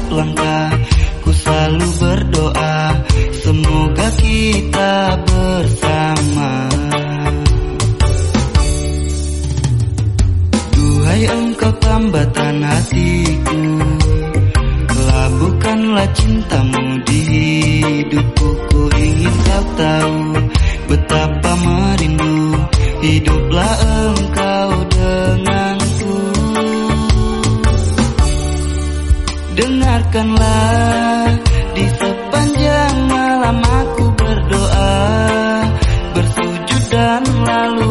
setiap langkah. Ku selalu berdoa Semoga kita bersama. Duhai engkau tambatan hatiku Labuhkanlah cintamu di hidupku. Ku ingin kau tahu Betapa merindu Hiduplah engkau dengan Dengarkanlah di sepanjang malam aku berdoa Bersujud dan lalu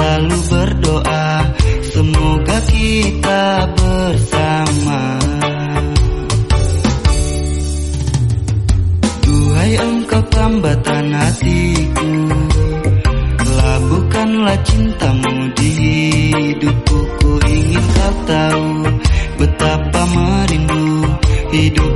selalu berdoa. Semoga kita bersama. Duhai engkau tambatan hatiku. Labuhkanlah cintamu di hidupku. Ku ingin kau tahu betapa merindu hidup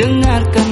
dengarkan